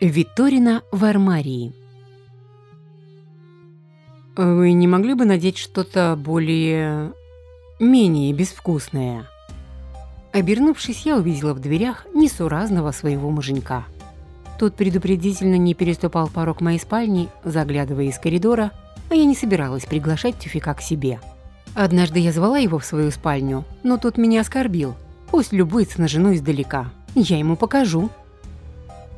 Викторина в армарии. Вы не могли бы надеть что-то более... менее безвкусное? Обернувшись, я увидела в дверях несуразного своего муженька. Тот предупредительно не переступал порог моей спальни, заглядывая из коридора, а я не собиралась приглашать тюфика к себе. Однажды я звала его в свою спальню, но тот меня оскорбил. Пусть любуется на жену издалека. Я ему покажу.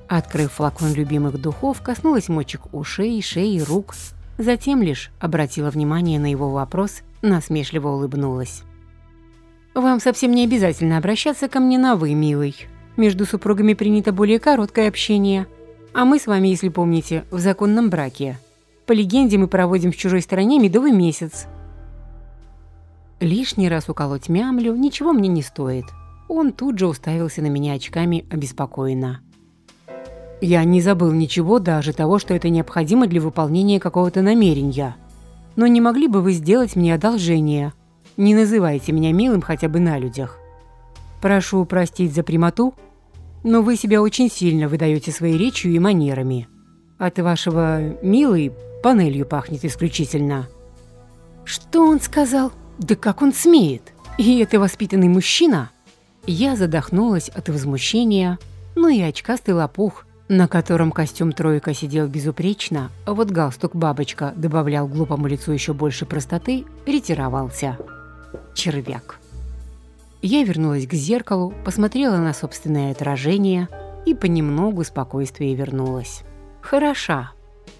Открыв флакон любимых духов, коснулась мочек ушей, шеи, рук. Затем лишь обратила внимание на его вопрос, насмешливо улыбнулась. «Вам совсем не обязательно обращаться ко мне на «вы», милый. Между супругами принято более короткое общение. А мы с вами, если помните, в законном браке. По легенде, мы проводим в чужой стороне медовый месяц». Лишний раз уколоть мямлю ничего мне не стоит. Он тут же уставился на меня очками обеспокоенно. Я не забыл ничего, даже того, что это необходимо для выполнения какого-то намерения. Но не могли бы вы сделать мне одолжение? Не называйте меня милым хотя бы на людях. Прошу простить за прямоту, но вы себя очень сильно выдаете своей речью и манерами. От вашего «милый» панелью пахнет исключительно. Что он сказал? Да как он смеет? И это воспитанный мужчина? Я задохнулась от возмущения, но и очкастый лопух на котором костюм тройка сидел безупречно, а вот галстук бабочка добавлял глупому лицу еще больше простоты, ретировался. Червяк. Я вернулась к зеркалу, посмотрела на собственное отражение и понемногу спокойствие вернулось. Хороша.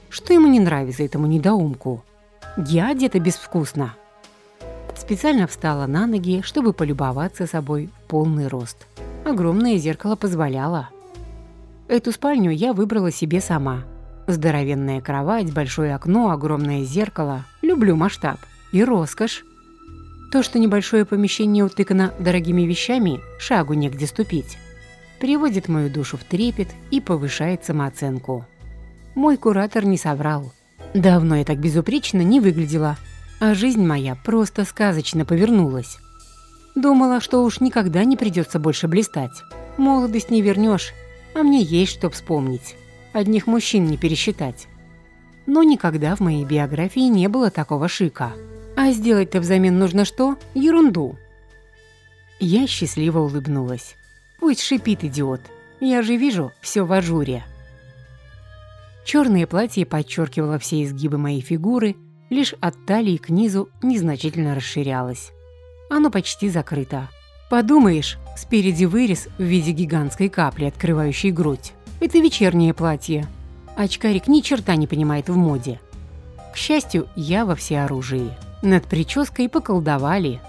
Что ему не нравится этому недоумку? Я одета безвкусно. Специально встала на ноги, чтобы полюбоваться собой в полный рост. Огромное зеркало позволяло. Эту спальню я выбрала себе сама. Здоровенная кровать, большое окно, огромное зеркало. Люблю масштаб. И роскошь. То, что небольшое помещение утыкано дорогими вещами, шагу негде ступить. Приводит мою душу в трепет и повышает самооценку. Мой куратор не соврал. Давно я так безупречно не выглядела, а жизнь моя просто сказочно повернулась. Думала, что уж никогда не придется больше блистать. Молодость не вернешь, а мне есть что вспомнить. Одних мужчин не пересчитать. Но никогда в моей биографии не было такого шика. А сделать-то взамен нужно что? Ерунду. Я счастливо улыбнулась. Пусть шипит идиот. Я же вижу все в ажуре. Черное платье подчеркивало все изгибы моей фигуры, лишь от талии к низу незначительно расширялось. Оно почти закрыто. Подумаешь, спереди вырез в виде гигантской капли, открывающей грудь. Это вечернее платье. Очкарик ни черта не понимает в моде. К счастью, я во всеоружии. Над прической поколдовали.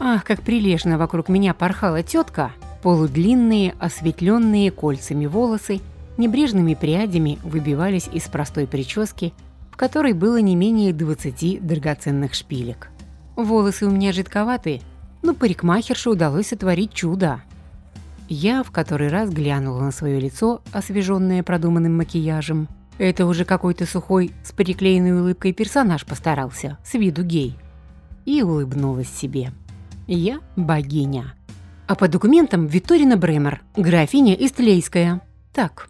Ах, как прилежно вокруг меня порхала тетка. Полудлинные, осветленные кольцами волосы, небрежными прядями выбивались из простой прически, в которой было не менее 20 драгоценных шпилек. Волосы у меня жидковатые, но парикмахерше удалось сотворить чудо. Я в который раз глянула на свое лицо, освеженное продуманным макияжем. Это уже какой-то сухой, с приклеенной улыбкой персонаж постарался, с виду гей. И улыбнулась себе. Я богиня. А по документам Викторина Бремер, графиня Истлейская. Так.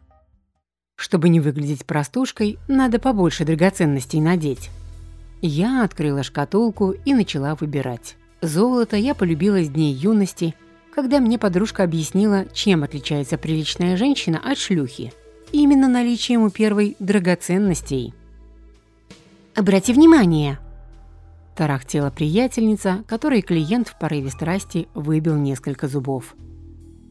Чтобы не выглядеть простушкой, надо побольше драгоценностей надеть. Я открыла шкатулку и начала выбирать. Золото я полюбила с дней юности, когда мне подружка объяснила, чем отличается приличная женщина от шлюхи. Именно наличием у первой драгоценностей. «Обрати внимание!» Тарахтела приятельница, которой клиент в порыве страсти выбил несколько зубов.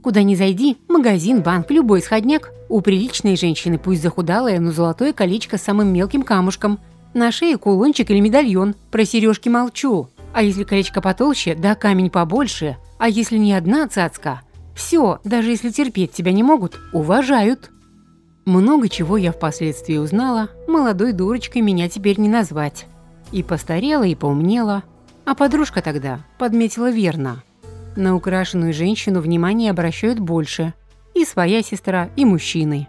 «Куда ни зайди, магазин, банк, любой сходняк, у приличной женщины пусть захудалое, но золотое колечко с самым мелким камушком, на шее кулончик или медальон, про сережки молчу, а если колечко потолще, да камень побольше, а если не одна цацка, все, даже если терпеть тебя не могут, уважают. Много чего я впоследствии узнала, молодой дурочкой меня теперь не назвать. И постарела, и поумнела. А подружка тогда подметила верно. На украшенную женщину внимание обращают больше. И своя сестра, и мужчины.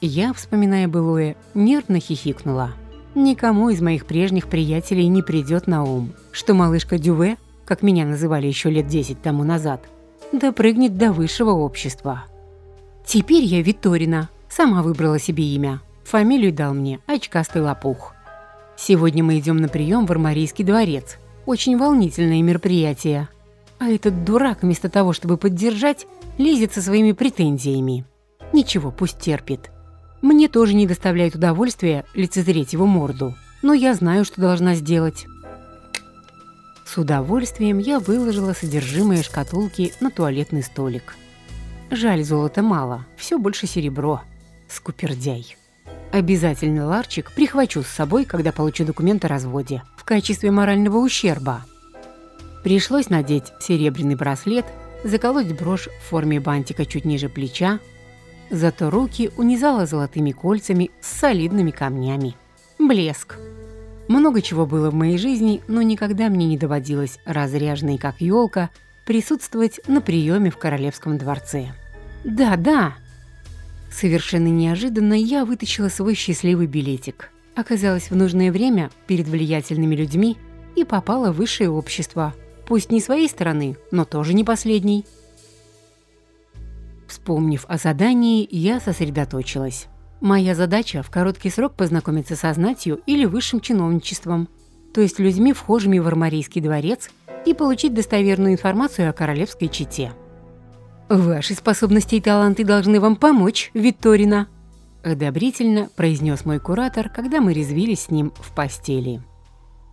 Я, вспоминая былое, нервно хихикнула. Никому из моих прежних приятелей не придет на ум, что малышка Дюве, как меня называли еще лет десять тому назад, допрыгнет до высшего общества. Теперь я Виторина, Сама выбрала себе имя. Фамилию дал мне очкастый лопух. Сегодня мы идем на прием в Армарийский дворец. Очень волнительное мероприятие. А этот дурак вместо того, чтобы поддержать, лезет со своими претензиями. Ничего, пусть терпит. Мне тоже не доставляет удовольствия лицезреть его морду, но я знаю, что должна сделать. С удовольствием я выложила содержимое шкатулки на туалетный столик. Жаль, золота мало, все больше серебро. Скупердяй. Обязательно ларчик прихвачу с собой, когда получу документ о разводе, в качестве морального ущерба. Пришлось надеть серебряный браслет, заколоть брошь в форме бантика чуть ниже плеча, зато руки унизала золотыми кольцами с солидными камнями. Блеск. Много чего было в моей жизни, но никогда мне не доводилось, разряженной как елка, присутствовать на приеме в королевском дворце. Да, да. Совершенно неожиданно я вытащила свой счастливый билетик. Оказалась в нужное время перед влиятельными людьми и попала в высшее общество. Пусть не своей стороны, но тоже не последней. Вспомнив о задании, я сосредоточилась. Моя задача в короткий срок познакомиться со знатью или высшим чиновничеством, то есть людьми, вхожими в Армарийский дворец, и получить достоверную информацию о королевской чете. «Ваши способности и таланты должны вам помочь, Викторина», одобрительно произнес мой куратор, когда мы резвились с ним в постели.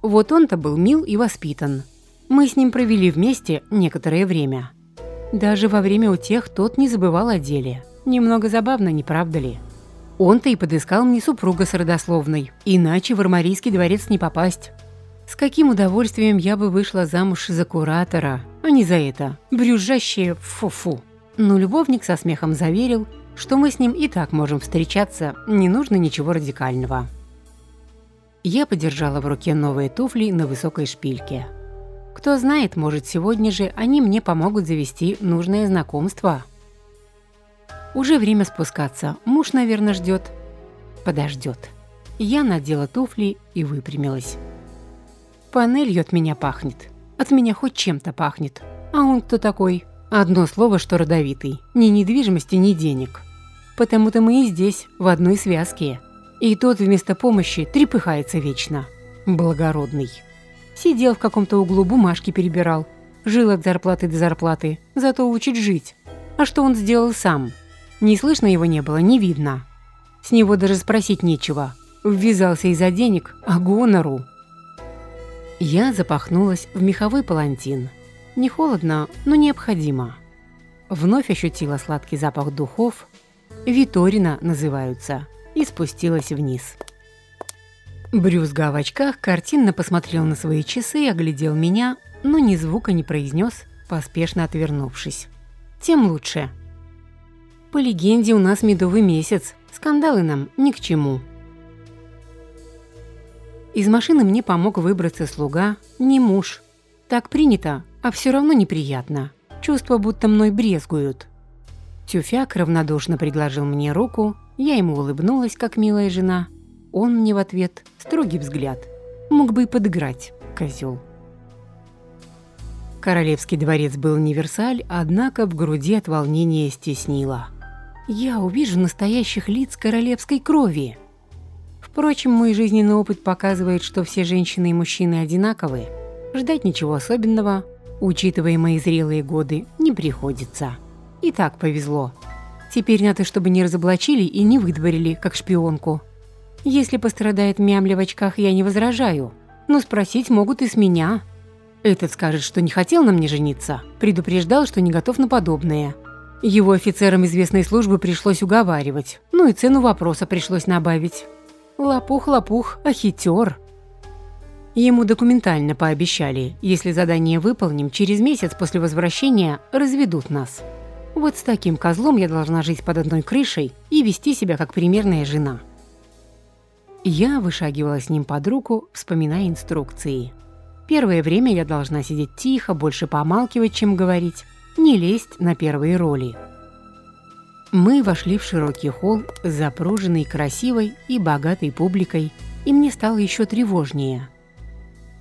Вот он-то был мил и воспитан. Мы с ним провели вместе некоторое время. Даже во время утех тот не забывал о деле. Немного забавно, не правда ли? Он-то и подыскал мне супруга с родословной, иначе в Армарийский дворец не попасть. С каким удовольствием я бы вышла замуж за куратора, а не за это, брюзжащее фу-фу. Но любовник со смехом заверил, что мы с ним и так можем встречаться, не нужно ничего радикального. Я подержала в руке новые туфли на высокой шпильке. Кто знает, может, сегодня же они мне помогут завести нужное знакомство. Уже время спускаться. Муж, наверное, ждет. Подождет. Я надела туфли и выпрямилась. Панелью от меня пахнет. От меня хоть чем-то пахнет. А он кто такой? Одно слово, что родовитый. Ни недвижимости, ни денег. Потому-то мы и здесь, в одной связке. И тот вместо помощи трепыхается вечно. Благородный. Сидел в каком-то углу, бумажки перебирал. Жил от зарплаты до зарплаты, зато учит жить. А что он сделал сам? Не слышно его не было, не видно. С него даже спросить нечего. Ввязался из-за денег, а гонору. Я запахнулась в меховой палантин. Не холодно, но необходимо. Вновь ощутила сладкий запах духов. Виторина называются. И спустилась вниз. Брюзга в очках картинно посмотрел на свои часы и оглядел меня, но ни звука не произнес, поспешно отвернувшись. Тем лучше. По легенде, у нас медовый месяц. Скандалы нам ни к чему. Из машины мне помог выбраться слуга, не муж. Так принято, а все равно неприятно. Чувство, будто мной брезгуют. Тюфяк равнодушно предложил мне руку, я ему улыбнулась, как милая жена. Он мне в ответ строгий взгляд. Мог бы и подыграть, козел. Королевский дворец был не Версаль, однако в груди от волнения стеснило. Я увижу настоящих лиц королевской крови. Впрочем, мой жизненный опыт показывает, что все женщины и мужчины одинаковые. Ждать ничего особенного, учитывая мои зрелые годы, не приходится. И так повезло. Теперь надо, чтобы не разоблачили и не выдворили, как шпионку. Если пострадает мямля в очках, я не возражаю. Но спросить могут и с меня. Этот скажет, что не хотел на мне жениться. Предупреждал, что не готов на подобное. Его офицерам известной службы пришлось уговаривать, ну и цену вопроса пришлось набавить. Лопух-лопух, а хитер. Ему документально пообещали, если задание выполним, через месяц после возвращения разведут нас. Вот с таким козлом я должна жить под одной крышей и вести себя как примерная жена. Я вышагивала с ним под руку, вспоминая инструкции. Первое время я должна сидеть тихо, больше помалкивать, чем говорить не лезть на первые роли. Мы вошли в широкий холл, запруженный красивой и богатой публикой, и мне стало еще тревожнее.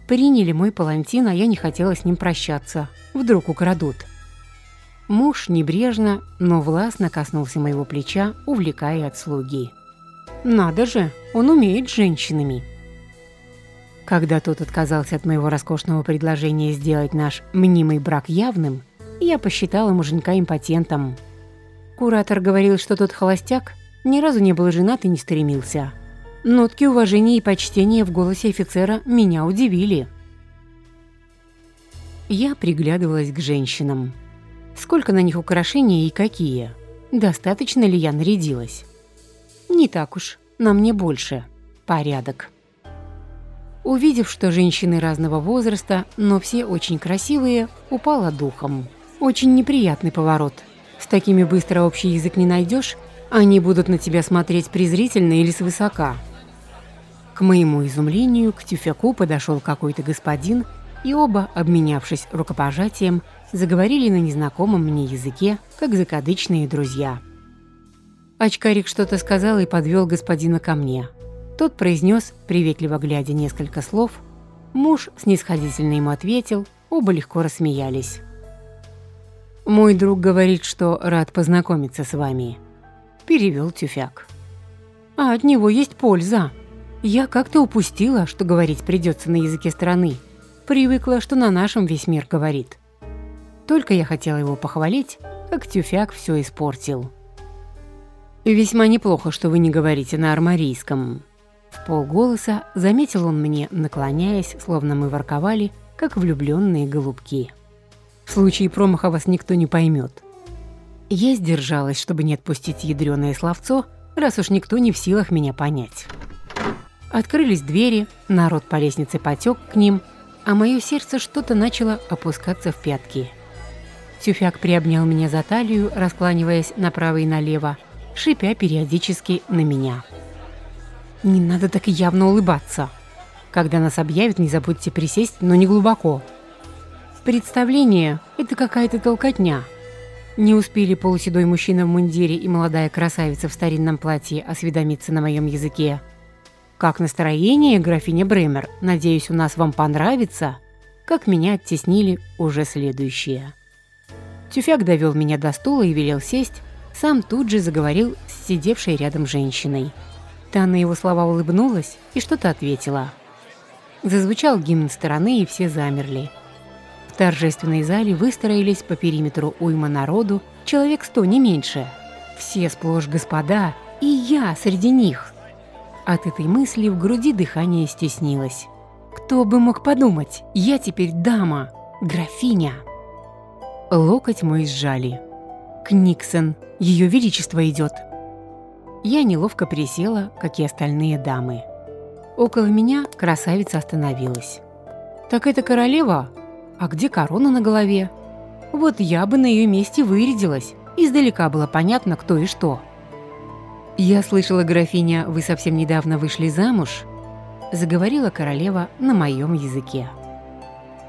Приняли мой палантин, а я не хотела с ним прощаться. Вдруг украдут. Муж небрежно, но властно коснулся моего плеча, увлекая от слуги. «Надо же, он умеет с женщинами!» Когда тот отказался от моего роскошного предложения сделать наш мнимый брак явным, я посчитала муженька импотентом. Куратор говорил, что тот холостяк ни разу не был женат и не стремился. Нотки уважения и почтения в голосе офицера меня удивили. Я приглядывалась к женщинам. Сколько на них украшений и какие? Достаточно ли я нарядилась? Не так уж, на мне больше. Порядок. Увидев, что женщины разного возраста, но все очень красивые, упала духом. Очень неприятный поворот. С такими быстро общий язык не найдешь, они будут на тебя смотреть презрительно или свысока. К моему изумлению к тюфяку подошел какой-то господин, и оба, обменявшись рукопожатием, заговорили на незнакомом мне языке, как закадычные друзья. Очкарик что-то сказал и подвел господина ко мне. Тот произнес, приветливо глядя несколько слов. Муж снисходительно ему ответил, оба легко рассмеялись. «Мой друг говорит, что рад познакомиться с вами», – перевел Тюфяк. «А от него есть польза», я как-то упустила, что говорить придется на языке страны. Привыкла, что на нашем весь мир говорит. Только я хотела его похвалить, как тюфяк все испортил. «Весьма неплохо, что вы не говорите на армарийском». В полголоса заметил он мне, наклоняясь, словно мы ворковали, как влюбленные голубки. «В случае промаха вас никто не поймет». Я сдержалась, чтобы не отпустить ядреное словцо, раз уж никто не в силах меня понять. Открылись двери, народ по лестнице потек к ним, а мое сердце что-то начало опускаться в пятки. Тюфяк приобнял меня за талию, раскланиваясь направо и налево, шипя периодически на меня. «Не надо так явно улыбаться. Когда нас объявят, не забудьте присесть, но не глубоко. Представление – это какая-то толкотня». Не успели полуседой мужчина в мундире и молодая красавица в старинном платье осведомиться на моем языке – «Как настроение, графиня Бремер? Надеюсь, у нас вам понравится?» Как меня оттеснили уже следующее. Тюфяк довел меня до стула и велел сесть, сам тут же заговорил с сидевшей рядом женщиной. Та на его слова улыбнулась и что-то ответила. Зазвучал гимн стороны, и все замерли. В торжественной зале выстроились по периметру уйма народу, человек сто, не меньше. Все сплошь господа, и я среди них. От этой мысли в груди дыхание стеснилось. Кто бы мог подумать, я теперь дама, графиня. Локоть мой сжали. Книксон, ее величество идет. Я неловко присела, как и остальные дамы. Около меня красавица остановилась. «Так это королева? А где корона на голове?» Вот я бы на ее месте вырядилась. Издалека было понятно, кто и что. «Я слышала, графиня, вы совсем недавно вышли замуж?» Заговорила королева на моем языке.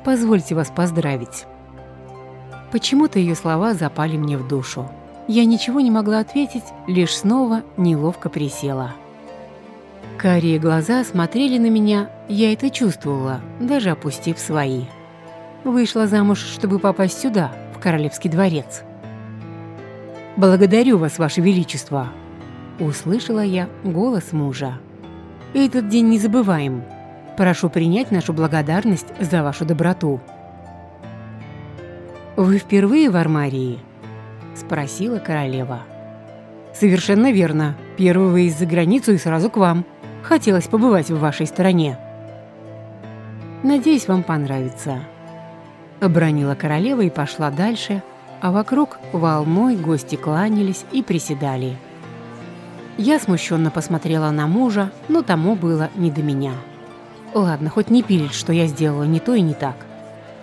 «Позвольте вас поздравить». Почему-то ее слова запали мне в душу. Я ничего не могла ответить, лишь снова неловко присела. Карие глаза смотрели на меня, я это чувствовала, даже опустив свои. Вышла замуж, чтобы попасть сюда, в Королевский дворец. «Благодарю вас, Ваше Величество», Услышала я голос мужа. «Этот день не забываем. Прошу принять нашу благодарность за вашу доброту». «Вы впервые в Армарии?» – спросила королева. «Совершенно верно. Первый выезд за границу и сразу к вам. Хотелось побывать в вашей стране». «Надеюсь, вам понравится». Обронила королева и пошла дальше, а вокруг волной гости кланялись и приседали. Я смущенно посмотрела на мужа, но тому было не до меня. Ладно, хоть не пилит, что я сделала не то и не так.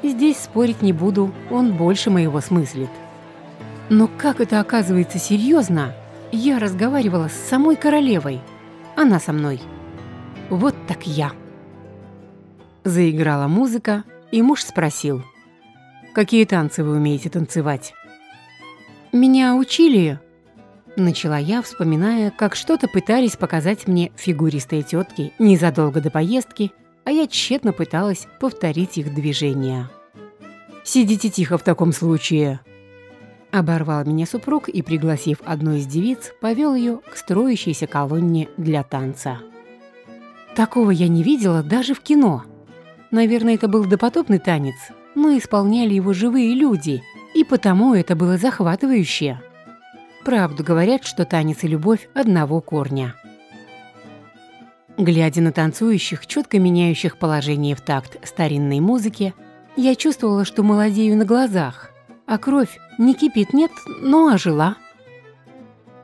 Здесь спорить не буду, он больше моего смыслит. Но как это оказывается серьезно? Я разговаривала с самой королевой. Она со мной. Вот так я. Заиграла музыка, и муж спросил. «Какие танцы вы умеете танцевать?» «Меня учили Начала я, вспоминая, как что-то пытались показать мне фигуристые тетки незадолго до поездки, а я тщетно пыталась повторить их движения. «Сидите тихо в таком случае». Оборвал меня супруг и, пригласив одну из девиц, повел ее к строящейся колонне для танца. Такого я не видела даже в кино. Наверное, это был допотопный танец, но исполняли его живые люди, и потому это было захватывающе. Правду говорят, что танец и любовь одного корня. Глядя на танцующих, четко меняющих положение в такт старинной музыки, я чувствовала, что молодею на глазах, а кровь не кипит, нет, но ожила.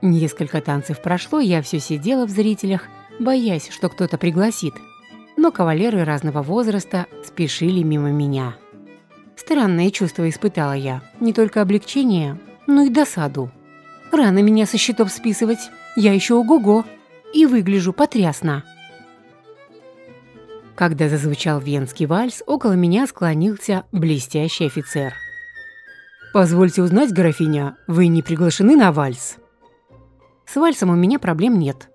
Несколько танцев прошло, я все сидела в зрителях, боясь, что кто-то пригласит, но кавалеры разного возраста спешили мимо меня. Странное чувство испытала я, не только облегчение, но и досаду. Рано меня со счетов списывать, я еще ого-го, и выгляжу потрясно. Когда зазвучал венский вальс, около меня склонился блестящий офицер. «Позвольте узнать, графиня, вы не приглашены на вальс?» С вальсом у меня проблем нет.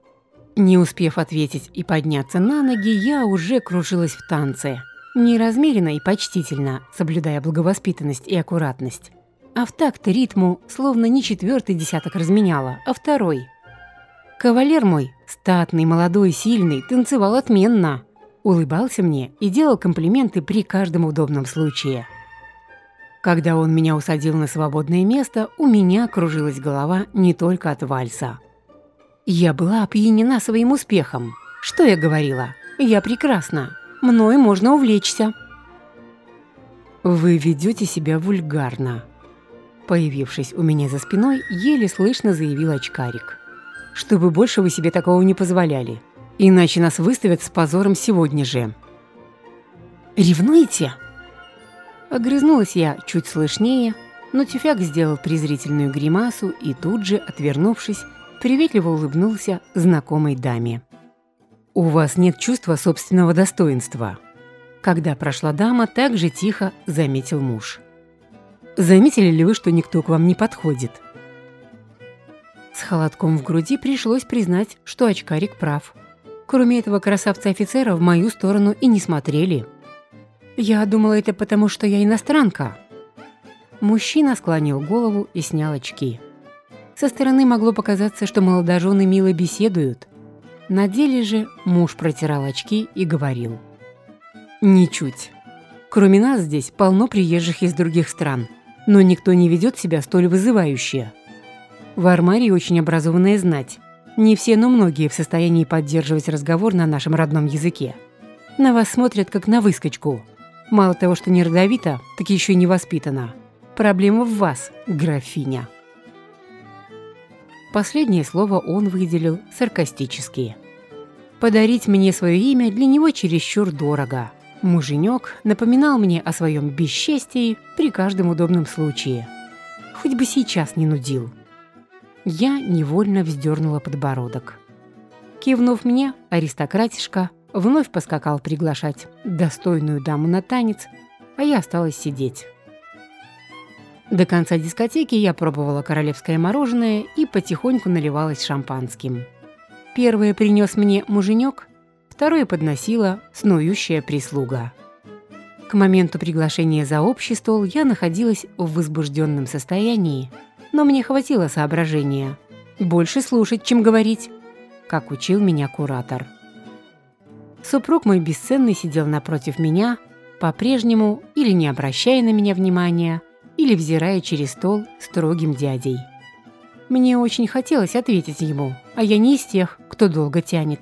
Не успев ответить и подняться на ноги, я уже кружилась в танце. Неразмеренно и почтительно, соблюдая благовоспитанность и аккуратность. А в такт ритму словно не четвертый десяток разменяла, а второй. Кавалер мой, статный, молодой, сильный, танцевал отменно улыбался мне и делал комплименты при каждом удобном случае. Когда он меня усадил на свободное место, у меня кружилась голова не только от вальса. Я была опьянена своим успехом. Что я говорила? Я прекрасна. Мною можно увлечься. Вы ведете себя вульгарно. Появившись у меня за спиной, еле слышно заявил очкарик. Чтобы больше вы себе такого не позволяли. Иначе нас выставят с позором сегодня же. «Ревнуете?» Огрызнулась я чуть слышнее, но тюфяк сделал презрительную гримасу и тут же, отвернувшись, приветливо улыбнулся знакомой даме. «У вас нет чувства собственного достоинства». Когда прошла дама, так же тихо заметил муж. «Заметили ли вы, что никто к вам не подходит?» С холодком в груди пришлось признать, что очкарик прав. Кроме этого красавца-офицера в мою сторону и не смотрели. Я думала, это потому, что я иностранка. Мужчина склонил голову и снял очки. Со стороны могло показаться, что молодожены мило беседуют. На деле же муж протирал очки и говорил. «Ничуть. Кроме нас здесь полно приезжих из других стран, но никто не ведет себя столь вызывающе. В Армарии очень образованная знать. Не все, но многие в состоянии поддерживать разговор на нашем родном языке. На вас смотрят как на выскочку. Мало того, что не родовито, так еще и не воспитана. Проблема в вас, графиня. Последнее слово он выделил саркастически. Подарить мне свое имя для него чересчур дорого. Муженек напоминал мне о своем бесчестии при каждом удобном случае. Хоть бы сейчас не нудил. Я невольно вздернула подбородок. Кивнув мне, аристократишка вновь поскакал приглашать достойную даму на танец, а я осталась сидеть. До конца дискотеки я пробовала королевское мороженое и потихоньку наливалась шампанским. Первое принес мне муженек, второе подносила снующая прислуга. К моменту приглашения за общий стол я находилась в возбужденном состоянии – но мне хватило соображения. Больше слушать, чем говорить, как учил меня куратор. Супруг мой бесценный сидел напротив меня, по-прежнему или не обращая на меня внимания, или взирая через стол строгим дядей. Мне очень хотелось ответить ему, а я не из тех, кто долго тянет.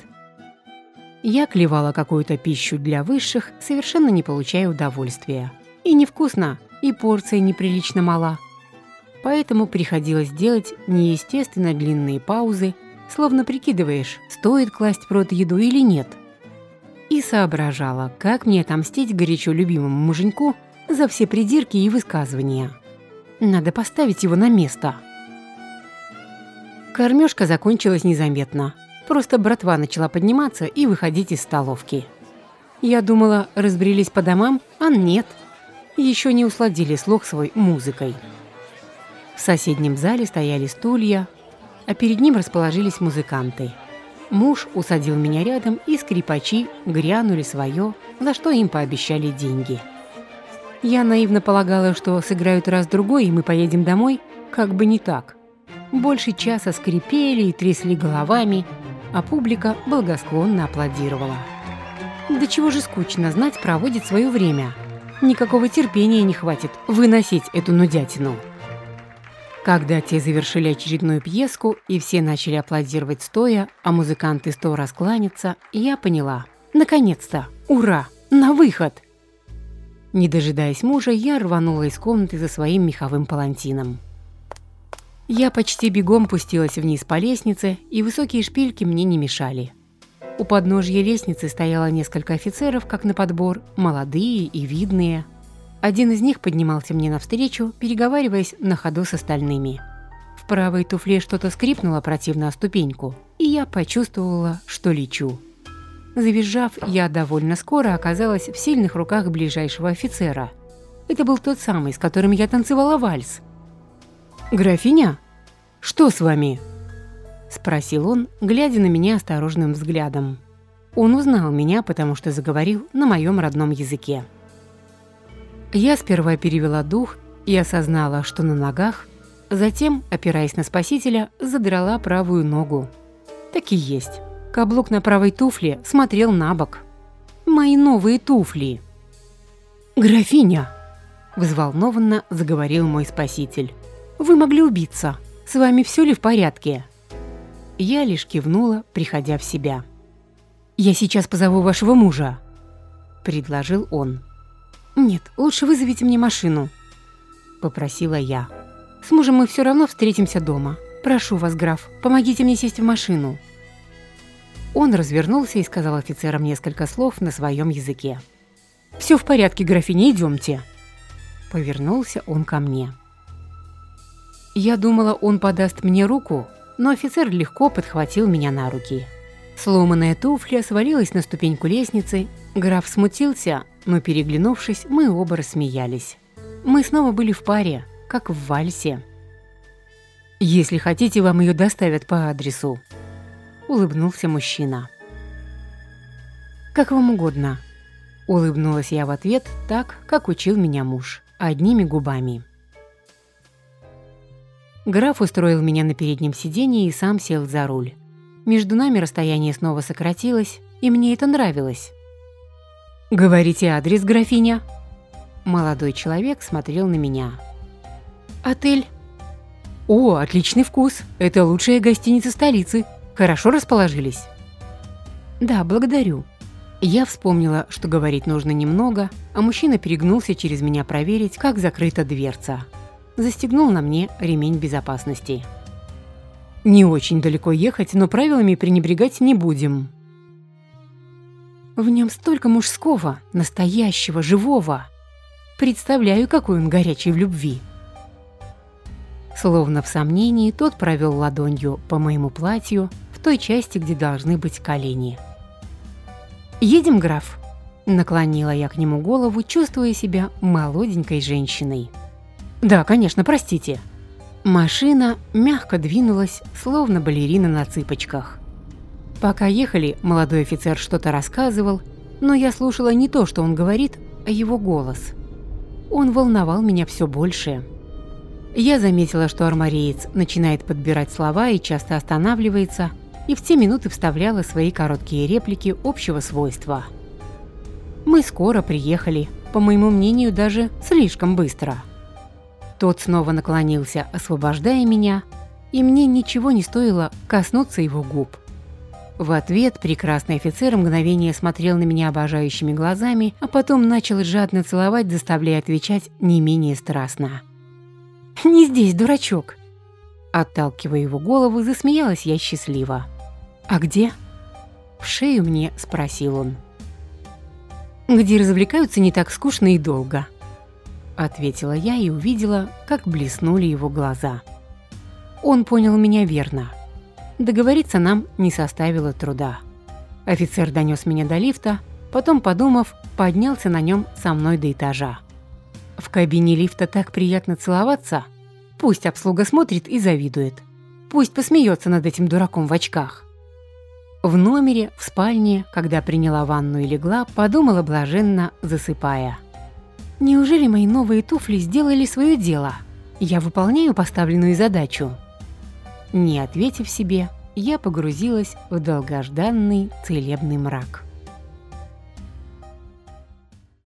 Я клевала какую-то пищу для высших, совершенно не получая удовольствия. И невкусно, и порция неприлично мала поэтому приходилось делать неестественно длинные паузы, словно прикидываешь, стоит класть в рот еду или нет. И соображала, как мне отомстить горячо любимому муженьку за все придирки и высказывания. Надо поставить его на место. Кормежка закончилась незаметно. Просто братва начала подниматься и выходить из столовки. Я думала, разбрелись по домам, а нет. Еще не усладили слух свой музыкой. В соседнем зале стояли стулья, а перед ним расположились музыканты. Муж усадил меня рядом, и скрипачи грянули свое, за что им пообещали деньги. Я наивно полагала, что сыграют раз-другой, и мы поедем домой, Как бы не так. Больше часа скрипели и трясли головами, а публика благосклонно аплодировала. Да чего же скучно знать проводит свое время. Никакого терпения не хватит выносить эту нудятину. Когда те завершили очередную пьеску и все начали аплодировать стоя, а музыканты сто раз кланяться, я поняла. Наконец-то! Ура! На выход! Не дожидаясь мужа, я рванула из комнаты за своим меховым палантином. Я почти бегом пустилась вниз по лестнице, и высокие шпильки мне не мешали. У подножья лестницы стояло несколько офицеров, как на подбор, молодые и видные. Один из них поднимался мне навстречу, переговариваясь на ходу с остальными. В правой туфле что-то скрипнуло противно о ступеньку, и я почувствовала, что лечу. Завизжав, я довольно скоро оказалась в сильных руках ближайшего офицера. Это был тот самый, с которым я танцевала вальс. «Графиня? Что с вами?» – спросил он, глядя на меня осторожным взглядом. Он узнал меня, потому что заговорил на моем родном языке. Я сперва перевела дух и осознала, что на ногах, затем, опираясь на спасителя, задрала правую ногу. Так и есть. Каблук на правой туфле смотрел на бок. Мои новые туфли. «Графиня!» – взволнованно заговорил мой спаситель. «Вы могли убиться. С вами все ли в порядке?» Я лишь кивнула, приходя в себя. «Я сейчас позову вашего мужа», – предложил он. «Нет, лучше вызовите мне машину», – попросила я. «С мужем мы все равно встретимся дома. Прошу вас, граф, помогите мне сесть в машину». Он развернулся и сказал офицерам несколько слов на своем языке. «Все в порядке, графиня, идемте». Повернулся он ко мне. Я думала, он подаст мне руку, но офицер легко подхватил меня на руки. Сломанная туфля свалилась на ступеньку лестницы, граф смутился, но переглянувшись, мы оба рассмеялись. Мы снова были в паре, как в вальсе. «Если хотите, вам ее доставят по адресу», – улыбнулся мужчина. «Как вам угодно», – улыбнулась я в ответ так, как учил меня муж, одними губами. Граф устроил меня на переднем сиденье и сам сел за руль. Между нами расстояние снова сократилось, и мне это нравилось. «Говорите адрес, графиня?» Молодой человек смотрел на меня. «Отель». «О, отличный вкус! Это лучшая гостиница столицы. Хорошо расположились?» «Да, благодарю». Я вспомнила, что говорить нужно немного, а мужчина перегнулся через меня проверить, как закрыта дверца застегнул на мне ремень безопасности. «Не очень далеко ехать, но правилами пренебрегать не будем». В нем столько мужского, настоящего, живого. Представляю, какой он горячий в любви. Словно в сомнении, тот провел ладонью по моему платью в той части, где должны быть колени. «Едем, граф?» Наклонила я к нему голову, чувствуя себя молоденькой женщиной. «Да, конечно, простите». Машина мягко двинулась, словно балерина на цыпочках. Пока ехали, молодой офицер что-то рассказывал, но я слушала не то, что он говорит, а его голос. Он волновал меня все больше. Я заметила, что армареец начинает подбирать слова и часто останавливается, и в те минуты вставляла свои короткие реплики общего свойства. Мы скоро приехали, по моему мнению, даже слишком быстро – тот снова наклонился, освобождая меня, и мне ничего не стоило коснуться его губ. В ответ прекрасный офицер мгновение смотрел на меня обожающими глазами, а потом начал жадно целовать, заставляя отвечать не менее страстно. «Не здесь, дурачок!» Отталкивая его голову, засмеялась я счастливо. «А где?» «В шею мне», — спросил он. «Где развлекаются не так скучно и долго», ответила я и увидела, как блеснули его глаза. Он понял меня верно. Договориться нам не составило труда. Офицер донес меня до лифта, потом, подумав, поднялся на нем со мной до этажа. В кабине лифта так приятно целоваться. Пусть обслуга смотрит и завидует. Пусть посмеется над этим дураком в очках. В номере, в спальне, когда приняла ванну и легла, подумала блаженно, засыпая – Неужели мои новые туфли сделали свое дело? Я выполняю поставленную задачу. Не ответив себе, я погрузилась в долгожданный целебный мрак.